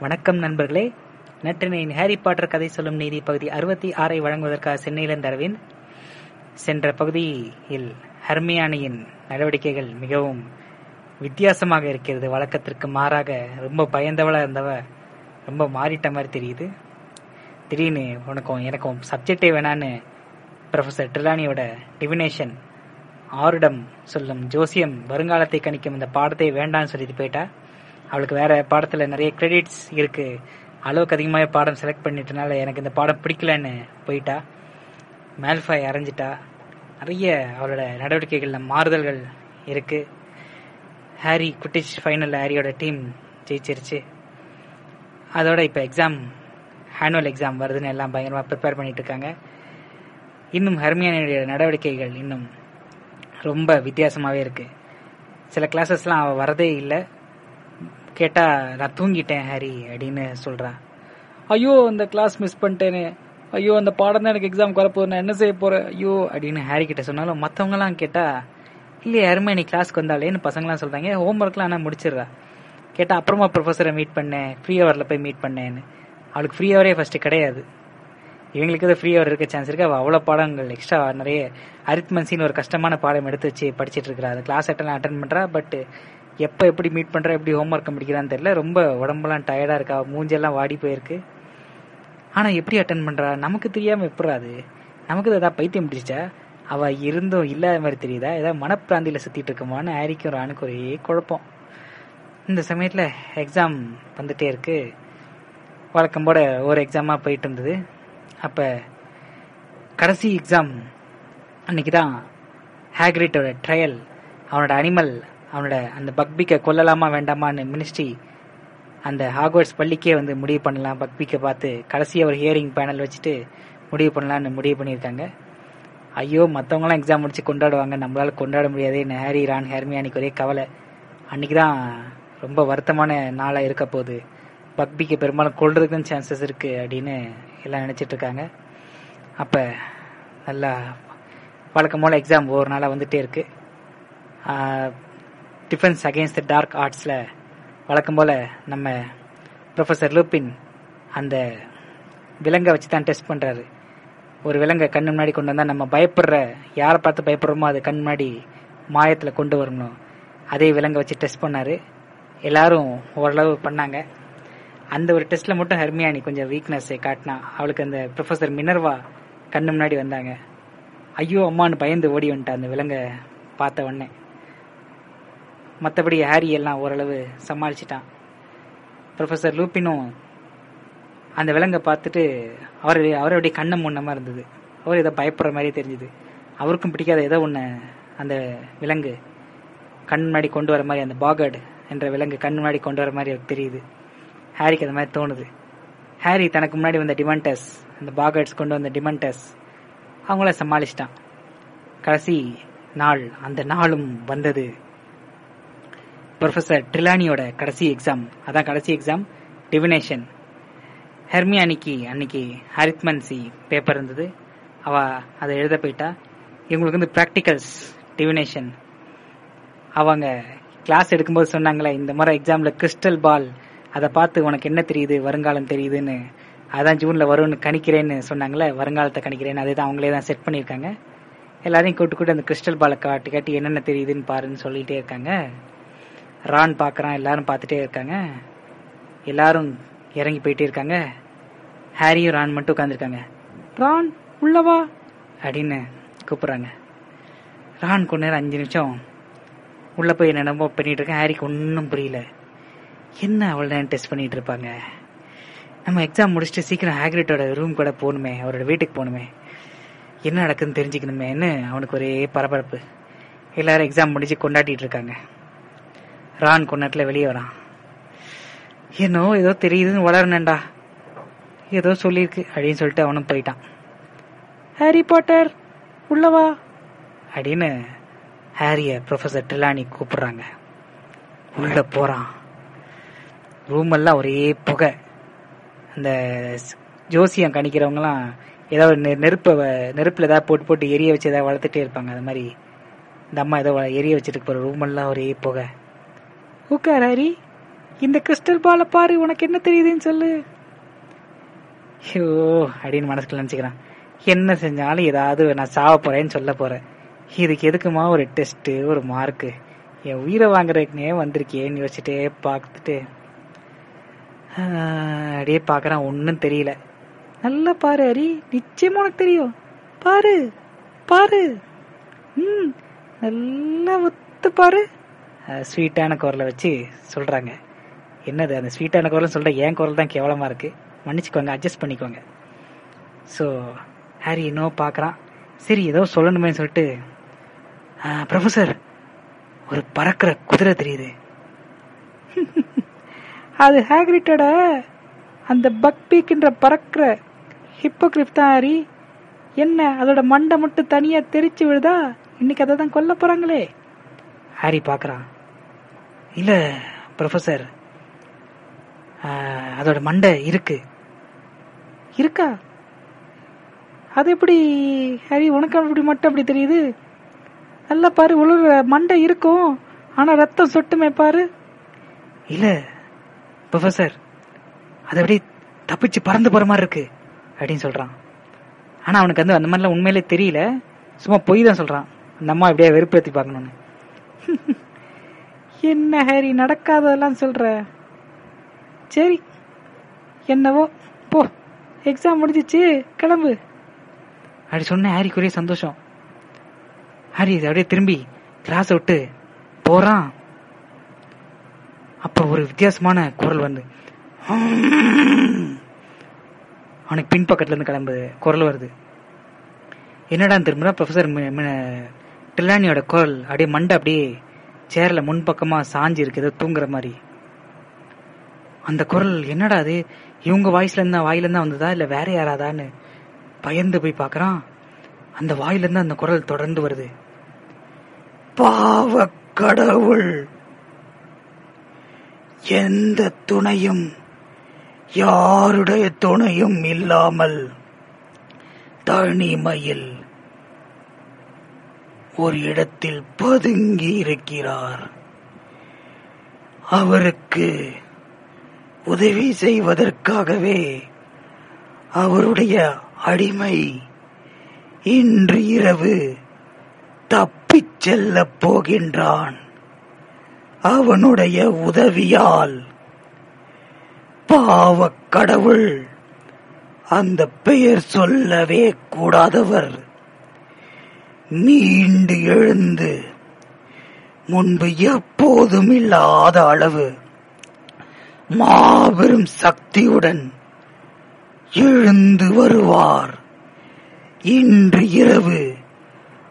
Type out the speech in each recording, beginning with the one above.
வணக்கம் நண்பர்களே. நற்றினையின் ஹாரி பாட்டர் கதை சொல்லும் நீதி பகுதி அறுபத்தி ஆறை வழங்குவதற்காக சென்னையிலிருந்து அரவிந்த். சென்ற பகுதியில் ஹர்மியானியின் நடவடிக்கைகள் மிகவும் வித்தியாசமாக இருக்கிறது. வழக்கத்திற்கு மாறாக ரொம்ப பயந்தவளாக இருந்தவ ரொம்ப மாறிட்ட மாதிரி தெரியுது. திடீர்னு உனக்கும் எனக்கும் சப்ஜெக்டே வேணான்னு ப்ரொஃபசர் ட்ரிலானியோட டிவினேஷன் ஆருடம் சொல்லும் ஜோசியம் வருங்காலத்தை கணிக்கும் இந்த பாடத்தை வேண்டான்னு சொல்லிட்டு போயிட்டா? அவளுக்கு வேற பாடத்துல நிறைய கிரெடிட்ஸ் இருக்கு. அளவுக்கு அதிகமாக பாடம் செலக்ட் பண்ணிட்டனால எனக்கு இந்த பாடம் பிடிக்கலன்னு போயிட்டா. மேல்ஃபாய் அரைஞ்சிட்டா. நிறைய அவளோட நடவடிக்கைகளில் மாறுதல்கள் இருக்கு. ஹாரி குட்டிச் ஃபைனல் ஹாரியோட டீம் ஜெயிச்சிருச்சு. அதோட இப்போ எக்ஸாம் ஆனுவல் எக்ஸாம் வருதுன்னு எல்லாம் பயங்கரமாக ப்ரிப்பேர் பண்ணிட்டு இருக்காங்க. இன்னும் ஹர்மியானுடைய நடவடிக்கைகள் இன்னும் ரொம்ப வித்தியாசமாகவே இருக்கு. சில கிளாஸஸ்லாம் அவள் வரதே இல்லை. கேட்டா நான் தூங்கிட்டேன் ஹாரி அப்படின்னு சொல்றான். ஐயோ அந்த கிளாஸ் மிஸ் பண்ணிட்டேனே. ஐயோ அந்த பாடம் தான் எனக்கு எக்ஸாம் வரப்போகுது. நான் என்ன செய்ய போறேன்? ஐயோ அப்படின்னு ஹாரி கிட்ட சொன்னாலும் மற்றவங்கலாம் கேட்டா இல்லையே யாருமே நீ கிளாஸ்க்கு வந்தாலேன்னு பசங்களாம் சொல்றாங்க. ஹோம் ஒர்க்லாம் ஆனால் முடிச்சிடுறா? கேட்டா அப்புறமா ப்ரொஃபஸரை மீட் பண்ணேன். ஃப்ரீ ஹவரில் போய் மீட் பண்ணேன்னு. அவளுக்கு ஃப்ரீ ஹவரே ஃபர்ஸ்ட் கிடையாது. இவங்களுக்கு தான் ஃப்ரீ ஹவர் இருக்க சான்ஸ் இருக்கு. அவள் அவ்வளோ பாடங்கள் எக்ஸ்ட்ரா நிறைய அரித்மன்சின்னு ஒரு கஷ்டமான பாடம் எடுத்து வச்சு படிச்சிட்டு இருக்கிறா. அது கிளாஸ் அட்டன் அட்டன் பண்றா. பட் எப்போ எப்படி மீட் பண்ணுறா எப்படி ஹோம் ஒர்க் முடிக்கிறான்னு தெரியல. ரொம்ப உடம்பெல்லாம் டயர்டாக இருக்கா? மூஞ்செல்லாம் வாடி போயிருக்கு. ஆனால் எப்படி அட்டன் பண்ணுறா நமக்கு தெரியாமல் எப்படி அது நமக்கு ஏதாவது பைத்தியம் பிடிச்சிச்சா அவள் இருந்தும் இல்லாத மாதிரி தெரியுதா? ஏதாவது மனப்பிராந்தியில் சுற்றிட்டு இருக்குமான்னு ஆரிக்கும் ராணுக்கு ஒரே குழப்பம். இந்த சமயத்தில் எக்ஸாம் வந்துட்டே இருக்கு. வழக்கம் போட ஒரு எக்ஸாமாக போயிட்டு இருந்தது. அப்போ கடைசி எக்ஸாம் அன்னைக்கு தான் ஹேக்ரிட்டோட ட்ரையல் அவனோட அனிமல் அவனோட அந்த பக்பிக்கை கொல்லலாமா வேண்டாமான்னு மினிஸ்ட்ரி அந்த ஹாக்வர்ட்ஸ் பள்ளிக்கே வந்து முடிவு பண்ணலாம். பக்பிக்கை பார்த்து கடைசியாக ஒரு ஹியரிங் பேனல் வச்சுட்டு முடிவு பண்ணலான்னு முடிவு பண்ணியிருக்காங்க. ஐயோ மற்றவங்களாம் எக்ஸாம் முடிச்சு கொண்டாடுவாங்க. நம்மளால் கொண்டாட முடியாதே. ஹேரி ரான் ஹெர்மியானிக்கு ஒரே கவலை. அன்னைக்கு தான் ரொம்ப வருத்தமான நாளாக இருக்க போகுது. பக்பிக்கு பெரும்பாலும் கொள்றதுக்கும் சான்சஸ் இருக்குது அப்படின்னு எல்லாம் நினச்சிட்ருக்காங்க அப்போ நல்லா வழக்கம் போல் எக்ஸாம் ஒரு நாளாக வந்துகிட்டே இருக்குது டிஃபென்ஸ் அகேன்ஸ்ட் டார்க் ஆர்ட்ஸில் வழக்கம் போல் நம்ம ப்ரொஃபஸர் லூப்பின் அந்த விலங்கை வச்சு தான் டெஸ்ட் பண்ணுறாரு ஒரு விலங்கை கண்ணு முன்னாடி கொண்டு வந்தால் நம்ம பயப்படுற யாரை பார்த்து பயப்படுறோமோ அது கண் முன்னாடி மாயத்தில் கொண்டு வரணும். அதே விலங்கை வச்சு டெஸ்ட் பண்ணார். எல்லாரும் ஓரளவு பண்ணாங்க. அந்த ஒரு டெஸ்ட்டில் மட்டும் ஹெர்மியானி கொஞ்சம் வீக்னஸ்ஸை காட்டினா அவளுக்கு அந்த ப்ரொஃபசர் மினர்வா கண்ணு முன்னாடி வந்தாங்க. ஐயோ அம்மான்னு பயந்து ஓடி வந்துட்டா அந்த விலங்கை பார்த்த உடனே. மற்றபடி ஹாரி எல்லாம் ஓரளவு சமாளிச்சிட்டான். ப்ரொஃபசர் லூப்பினும் அந்த விலங்கை பார்த்துட்டு அவர் அவருடைய கண்ணை முன்னமாக இருந்தது. அவர் ஏதோ பயப்படுற மாதிரியே தெரிஞ்சுது. அவருக்கும் பிடிக்காத ஏதோ ஒன்று அந்த விலங்கு கண் முன்னாடி கொண்டு வர மாதிரி அந்த பாகர்டு என்ற விலங்கு கண் முன்னாடி கொண்டு வர மாதிரி அவருக்கு தெரியுது. ஹாரிக்கு அந்த மாதிரி தோணுது. ஹாரி தனக்கு முன்னாடி வந்த டிமண்டஸ் அந்த பாகர்ட்ஸ் கொண்டு வந்த டிமண்டஸ் அவங்கள சமாளிச்சிட்டான். கடைசி நாள் அந்த நாளும் வந்தது. ப்ரொஃபசர் ட்ரிலானியோட கடைசி எக்ஸாம் அதான் கடைசி எக்ஸாம் டிவினேஷன் ஹெர்மி அன்னைக்கு அன்னைக்கு ஹரித்மன்சி பேப்பர் இருந்தது. அவ அதை எழுத போயிட்டா. இவங்களுக்கு வந்து ப்ராக்டிகல்ஸ் டிவினேஷன் அவங்க கிளாஸ் எடுக்கும்போது சொன்னாங்களே இந்த முறை எக்ஸாமில் கிறிஸ்டல் பால் அதை பார்த்து உனக்கு என்ன தெரியுது? வருங்காலம் தெரியுதுன்னு. அதான் ஜூனில் வரும்னு கணிக்கிறேன்னு சொன்னாங்களே வருங்காலத்தை கணிக்கிறேன்னு. அதே தான் அவங்களே தான் செட் பண்ணியிருக்காங்க. எல்லாரையும் கூட்டு கூட்டு அந்த கிறிஸ்டல் பாலை காட்டி காட்டி என்னென்ன தெரியுதுன்னு பாருன்னு சொல்லிகிட்டே இருக்காங்க. ரான் பார்க்குறான் எல்லாரும் பார்த்துட்டே இருக்காங்க. எல்லாரும் இறங்கி போயிட்டே இருக்காங்க. ஹாரியும் ரான் மட்டும் உட்காந்துருக்காங்க ரான் உள்ளவா அப்படின்னு கூப்பிட்றாங்க. ரான் கொஞ்ச நேரம் அஞ்சு நிமிஷம் உள்ளே போய் என்னென்னமோ பண்ணிகிட்டு இருக்கேன். ஹாரிக்கு ஒன்றும் புரியல. என்ன அவ்வளோ நேரம் டெஸ்ட் பண்ணிகிட்டு இருப்பாங்க? நம்ம எக்ஸாம் முடிச்சுட்டு சீக்கிரம் ஹேக்ரிட்டோட ரூம் கூட போகணுமே அவரோட வீட்டுக்கு போகணுமே. என்ன நடக்குதுன்னு தெரிஞ்சுக்கணுமேன்னு அவனுக்கு ஒரே பரபரப்பு. எல்லாரும் எக்ஸாம் முடிச்சு கொண்டாடிட்டு இருக்காங்க. ரான் கொண்டாட்டில் வெளியே வரான். என்னோ ஏதோ தெரியுதுன்னு வளரணுண்டா ஏதோ சொல்லியிருக்கு அப்படின்னு சொல்லிட்டு அவனும் போயிட்டான். ஹாரி பாட்டர் உள்ளவா அப்படின்னு ஹாரிய ப்ரொஃபசர் ட்ரிலானி கூப்பிடுறாங்க. உள்ள போறான். ரூம் எல்லாம் ஒரே புகை. அந்த ஜோசியம் கணிக்கிறவங்கலாம் ஏதாவது நெ- நெருப்பை நெருப்பில் நெருப்புல ஏதாவது போட்டு போட்டு எரிய வச்சு ஏதாவது வளர்த்துட்டே இருப்பாங்க. அது மாதிரி. இந்த அம்மா ஏதோ எரிய வச்சுட்டு போற ரூம் எல்லாம் ஒரே புகை. உட்கார் ஹரி இந்த கிறிஸ்டல் பாலை பாரு உனக்கு என்ன தெரியுதுன்னு சொல்லு. ஐயோ அப்படின்னு மனசுக்குள்ள நினச்சிக்கிறான். என்ன செஞ்சாலும் ஏதாவது நான் சாவ போறேன்னு சொல்ல போறேன் இதுக்கு எதுக்குமா ஒரு டெஸ்ட்டு ஒரு மார்க்கு என் உயிரை வாங்குறதுக்குனே வந்திருக்கேன்னு யோசிச்சுட்டே பார்த்துட்டு. அப்படியே பார்க்குறான் ஒன்றும் தெரியல. நல்லா பாரு ஹரி நிச்சயமா உனக்கு தெரியும். பாரு பாரு. ம் நல்லா ஒத்து பாரு. ஸ்வீட்டான குரலை வச்சு சொல்கிறாங்க என்னது அந்த ஸ்வீட்டான குரல் சொல்கிற என் குரல் தான் கேவலமாக இருக்குது மன்னிச்சுக்கோங்க அட்ஜஸ்ட் பண்ணிக்கோங்க. ஸோ ஹாரி இன்னும் பார்க்கறான் சரி ஏதோ சொல்லணுமே சொல்லிட்டு ப்ரொஃபசர் ஒரு பறக்கிற குதிரை தெரியுது. அது ஹேக்ரிட்டோட அந்த பக் பீக்கின்ற பறக்கிற ஹிப்போகிரிப் தான் ஹாரி என்ன அதோட மண்டை மட்டும் தனியாக தெரிச்சு விழுதா? இன்னைக்கு அதை தான் கொல்ல போகிறாங்களே ஹாரி பார்க்குறான் இல்ல ப்ரொஃபசர் அதோட மண்டை இருக்கு. இருக்கா? அது எப்படி ஹரி உனக்கு அப்படி மட்டும் அப்படி தெரியுது? நல்லா பாரு உழுற மண்டை இருக்கும் ஆனா ரத்தம் சொட்டுமே பாரு. இல்ல ப்ரொஃபசர் அது அப்படியே தப்பிச்சு பறந்து போற மாதிரி இருக்கு அப்படின்னு சொல்றான். ஆனா அவனுக்கு வந்து அந்த மாதிரிலாம் உண்மையிலே தெரியல. சும்மா பொய் தான் சொல்றான். அந்த அம்மா இப்படியே வெறுப்பேற்றி பார்க்கணும்னு. என்ன ஹரி நடக்காததெல்லாம் சொல்ற? சரி. என்னவோ. போ. எக்ஸாம் முடிஞ்சிச்சு. கிளம்பு. அப்படி சொன்ன ஹாரிக்கு ஒரே சந்தோஷம். ஹாரி இது அப்படியே திரும்பி கிளாஸ் விட்டு போறான். அப்ப ஒரு வித்தியாசமான குரல் வந்து அவனுக்கு பின்பக்கத்துல இருந்து கிளம்பு குரல் வருது. என்னடா திரும்ப ப்ரொஃபசர் டில்லானியோட குரல் அப்படியே மண்டை அப்படியே சேர்ல முன்பக்கமா சாஞ்சி இருக்குது தூங்குற மாதிரி. அந்த குரல் என்னடா அது? இவங்க வாய்ஸ்ல இருந்தா வாயில இருந்தா வந்ததா? இல்ல வேற யாராதான்னு பயந்து போய் பாக்குறான். அந்த வாயிலிருந்து அந்த குரல் தொடர்ந்து வருது. பாவ கடவுள்! எந்த துணையும் யாருடைய துணையும் இல்லாமல் தனிமையில் ஒரு இடத்தில் பதுங்கி இருக்கிறார். அவருக்கு உதவி செய்வதற்காகவே அவருடைய அடிமை இன்று இரவு தப்பிச் செல்ல போகின்றான். அவனுடைய உதவியால் பாவக் கடவுள் அந்த பெயர் சொல்லவே கூடாதவர். மீண்டு எழுந்து முன்பு எப்போதும் இல்லாத அளவு மாபெரும் சக்தியுடன் எழுந்து வருவார். இன்று இரவு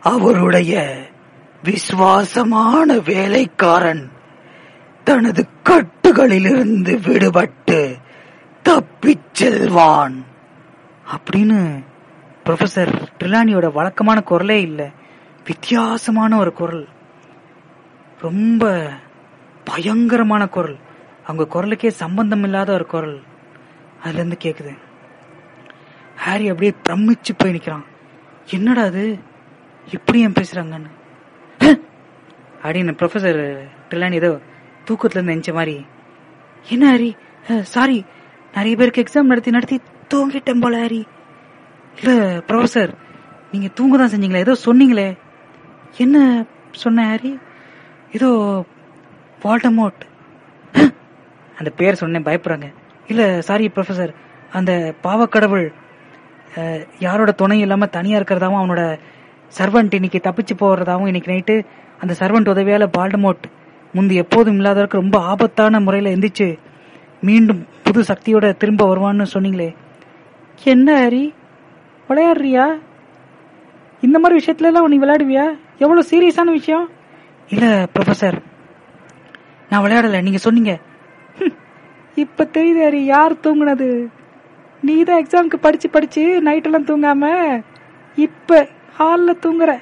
அவருடைய விசுவாசமான வேலைக்காரன் தனது கட்டுகளிலிருந்து விடுபட்டு தப்பிச் செல்வான். அப்படின்னு ப்ரொஃபசர் ட்ரிலானியோட வழக்கமான குரலே இல்லை. வித்தியாசமான ஒரு குரல். ரொம்ப பயங்கரமான குரல். அவங்க குரலுக்கே சம்பந்தம் இல்லாத ஒரு குரல். அதுலேருந்து கேட்குது ஹாரி அப்படியே பிரமிச்சு போய் நிற்கிறான் என்னடா அது? இப்படி ஏன் பேசுகிறாங்கன்னு அப்படின்னு ப்ரொஃபசர் ட்ரிலானி ஏதோ தூக்கத்துலேருந்து இருந்து மாதிரி. என்ன ஹாரி? சாரி நிறைய பேருக்கு எக்ஸாம் நடத்தி நடத்தி தூங்கிட்டேன் போல ஹாரி. இல்ல ப்ரொஃபசர் நீங்க தூங்க தான் செஞ்சீங்களே ஏதோ சொன்னீங்களே. என்ன சொன்ன ஹாரி? ஏதோ வால்டமோட் அந்த பேர் சொன்னேன் பயப்படுறாங்க இல்ல சாரி ப்ரொஃபசர் அந்த பாவக்கடவுள் யாரோட துணை இல்லாம தனியா இருக்கிறதாவும் அவனோட சர்வெண்ட் இன்னைக்கு தப்பிச்சு போறதாவும் இன்னைக்கு நைட்டு அந்த சர்வெண்ட் உதவியால பால்டமோட் முந்தி எப்போதும் இல்லாதவருக்கு ரொம்ப ஆபத்தான முறையில எந்திரிச்சு மீண்டும் புது சக்தியோட திரும்ப வருவான்னு சொன்னீங்களே. என்ன ஹரி? விளையாடுறியா? இந்த மாதிரி விஷயத்துலலாம் நீ விளையாடுவியா? எவ்வளவு சீரியஸான விஷயம்? இல்ல ப்ரொஃபசர் நான் விளையாடல நீங்க சொன்னீங்க. இப்போ இப்ப தெரியுது ஹரி யார் தூங்குனது? நீ தான் எக்ஸாமுக்கு படிச்சு படிச்சு நைட்டெல்லாம் தூங்காம இப்ப ஹாலில் தூங்குற.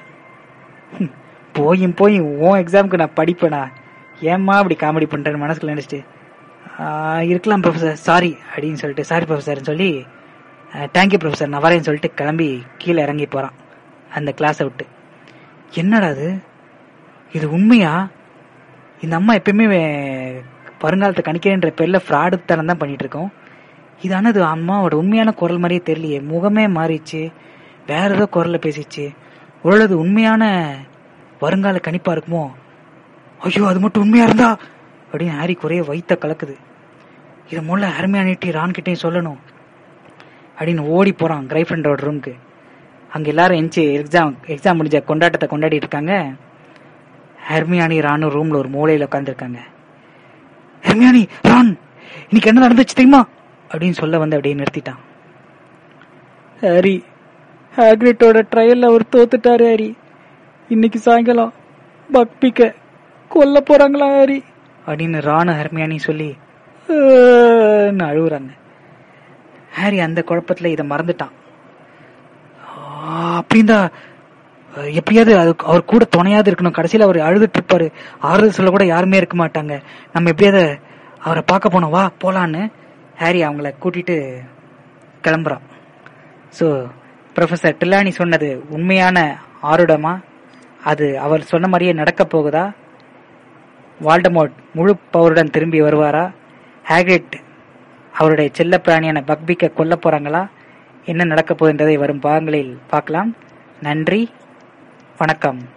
போயும் போயும் உன் எக்ஸாமுக்கு நான் படிப்பேனா? ஏம்மா அப்படி காமெடி பண்றேன்னு மனசுக்குள்ள நினைச்சிட்டு? இருக்கலாம் ப்ரொஃபசர் சாரி அப்படின்னு சொல்லிட்டு சாரி ப்ரொஃபசர்னு சொல்லி தேங்க்யூ ப்ரொஃபஸர் நான் வரேன்னு சொல்லிட்டு கிளம்பி கீழே இறங்கி போகிறான் அந்த கிளாஸை விட்டு. என்னடா அது? இது உண்மையா? இந்த அம்மா எப்பயுமே வருங்காலத்தை கணிக்கிறேன்ற பேரில் ஃப்ராடு தரம் தான் பண்ணிட்டு இருக்கோம். இதானது அது அம்மாவோட உண்மையான குரல் மாதிரியே தெரியலையே. முகமே மாறிச்சு வேற ஏதோ குரலில் பேசிச்சு ஒருவேளை உண்மையான வருங்கால கணிப்பா இருக்குமோ? ஐயோ அது மட்டும் உண்மையா இருந்தா? அப்படின்னு ஹாரி குறைய வைத்த கலக்குது. இதை முல்ல ஹர்மியானிட்டி ரான்கிட்டையும் சொல்லணும். அப்படின்னு ஓடி போறான் கிரைஃப்ரெண்டோட ரூமுக்கு அங்க எல்லாரும் எஞ்சி எக்ஸாம் எக்ஸாம் முடிஞ்ச கொண்டாட்டத்தை கொண்டாடிட்டு இருக்காங்க. ஹெர்மியானி ராணும் ரூம்ல ஒரு மூலையில உட்காந்துருக்காங்க ஹெர்மியானி ரான் இன்னைக்கு என்ன நடந்துச்சு தெரியுமா? அப்படின்னு சொல்ல வந்து அப்படியே நிறுத்திட்டான். ஹாரி ஹேக்ரிட்டோட ட்ரையல்ல அவர் தோத்துட்டாரு ஹாரி. இன்னைக்கு சாயங்காலம் பக்பிக்க கொல்ல போறாங்களா ஹாரி? அப்படின்னு ராணு ஹெர்மியானி சொல்லி அழுகுறாங்க ஹாரி அந்த குழப்பத்துல இதை மறந்துட்டான். அப்படின்னா எப்படியாவது அது அவர் கூட துணையாவது இருக்கணும். கடைசியில் அவர் அழுதுட்டு இருப்பாரு. ஆறுதல் சொல்ல கூட யாருமே இருக்க மாட்டாங்க. நம்ம எப்படியாவது அவரை பார்க்க போனோம். வா போலான்னு ஹாரி அவங்கள கூட்டிட்டு கிளம்புறான். ஸோ ப்ரொஃபசர் டில்லானி சொன்னது உண்மையான ஆருடமா? அது அவர் சொன்ன மாதிரியே நடக்க போகுதா? வால்டமோட் முழு பவருடன் திரும்பி வருவாரா? ஹேக்ரிட் அவருடைய செல்ல பிராணியான பக்பிக்க கொல்ல போறாங்களா? என்ன நடக்க போகின்றதை வரும் பாகங்களில் பார்க்கலாம். நன்றி. வணக்கம்.